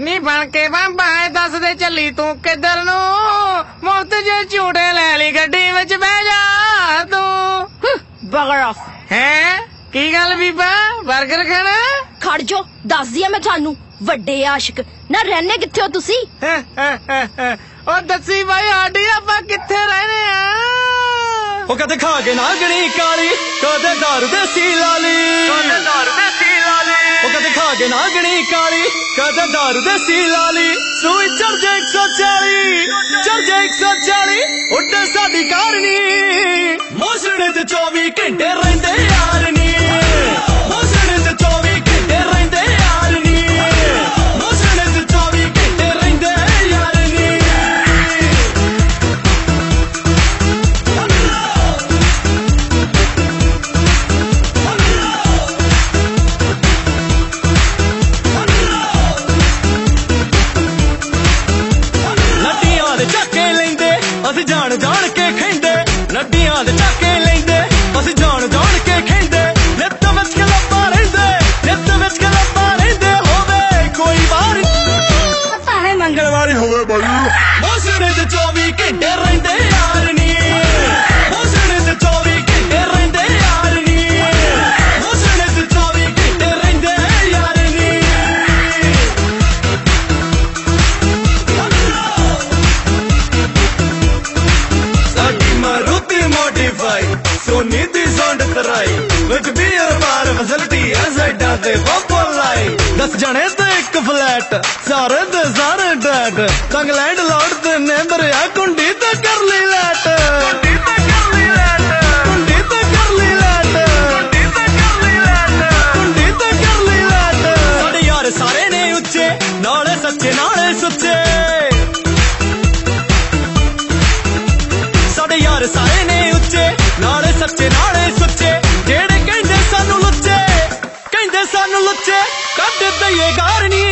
ਨੀ ਬਣ ਕੇ ਬੰਬਾ ਦੱਸ ਦੇ ਚੱਲੀ ਤੂੰ ਕਿੱਧਰ ਨੂੰ? ਮੁਫਤ ਜੇ ਝੂਟੇ ਲੈ ਲਈ ਗੱਡੀ ਵਿੱਚ ਬਹਿ ਜਾ ਤੂੰ। ਆਫ। ਹੈ? ਕੀ ਗੱਲ ਬੀਬਾ? 버ਗਰ ਖਾਣਾ? ਖੜ ਜੋ ਦੱਸਦੀ ਆ ਮੈਂ ਤੁਹਾਨੂੰ। ਵੱਡੇ ਆਸ਼ਿਕ ਨਾ ਰਹਿੰਦੇ ਕਿੱਥੇ ਹੋ ਤੁਸੀਂ? ਉਹ ਦੱਸੀ ਬਾਈ ਆਡੀ ਆਪਾਂ ਕਿੱਥੇ ਰਹਿੰਦੇ ਆ? ਉਹ ਕਦੇ ਖਾ ਕੇ ਨਾ ਗਣੀ ਕਾਲੀ ਕਦੇ ਦਾਰੂ ਦੇਸੀ ਲਾਲੀ ਕਦੇ ਦਾਰੂ ਦੇਸੀ ਕਾਲੀ, ਕਦੇ ਦਾਰੂ ਦੇਸੀ ਲਾਲੀ ਸੂਈ ਚੜ ਜੇ 140 ਚੜ ਜੇ 140 ਉੱਡੇ ਸਾਡੀ ਕਾਰਨੀ ਮੋਸੜੇ ਤੇ 24 ਘੰਟੇ ਰਹਿੰਦੇ। ਅਸੀਂ ਜਾਣ ਜਾਣ ਕੇ ਖੈਂਦੇ ਨੱਡੀਆਂ ਦੇ ਚੱਕੇ ਲੈਂਦੇ। ਅਸੀਂ ਜਾਣ ਜਾਣ ਕੇ ਖੈਂਦੇ ਨਿੱਤ ਵਿੱਚ ਕਲੱਪਾਂ ਰਹਿੰਦੇ ਨਿੱਤ ਵਿੱਚ ਕਲੱਪਾਂ ਰਹਿੰਦੇ ਹੋਵੇ ਕੋਈ ਵਾਰ ਭਾਵੇਂ ਮੰਗਲਵਾਰੀ ਹੋਵੇ ਬਾਈ। ਮੋਸੜੇ ਤੇ 24 ਘੰਟੇ modify So need is on the try With beer bar facility as I does a proper light दस जने तो एक फ्लैट सारे दे सारे डैट कंगलैंड लॉर्ड ते नेबर ਨਾਲੇ ਸੱਚੇ ਸੁੱਚੇ। ਜਿਹੜੇ ਕਹਿੰਦੇ ਸਾਨੂੰ ਲੁੱਚੇ ਕਹਿੰਦੇ ਸਾਨੂੰ ਲੁੱਚੇ। ਕੱਢ ਦਈਏ ਗਾਰਨੀ।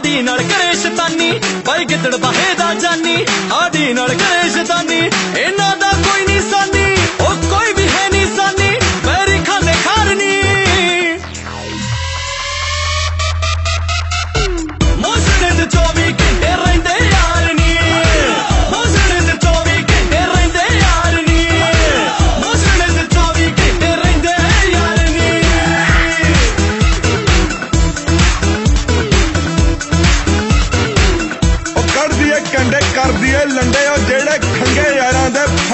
ਆਦੀ ਨਾਲ ਕਰੇ ਸ਼ੈਤਾਨੀ ਬਾਈ ਗਿੱਦੜ ਬਹੇ ਦਾ ਜਾਨੀ ਆਦੀ ਨਾਲ ਕਰੇ ਸ਼ੈਤਾਨੀ ਇਹਨਾਂ ਦਾ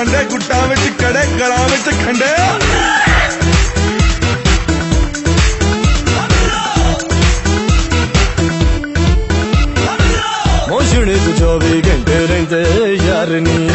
ਦੇ ਫੰਡੇ ਗੁੱਟਾਂ ਵਿੱਚ ਕੜੇ ਗਲਾਂ ਵਿੱਚ ਖੰਡੇ ਮੋਸ਼ਣੇ ਤੇ 24 ਘੰਟੇ ਰਹਿੰਦੇ ਯਾਰ ਨੀ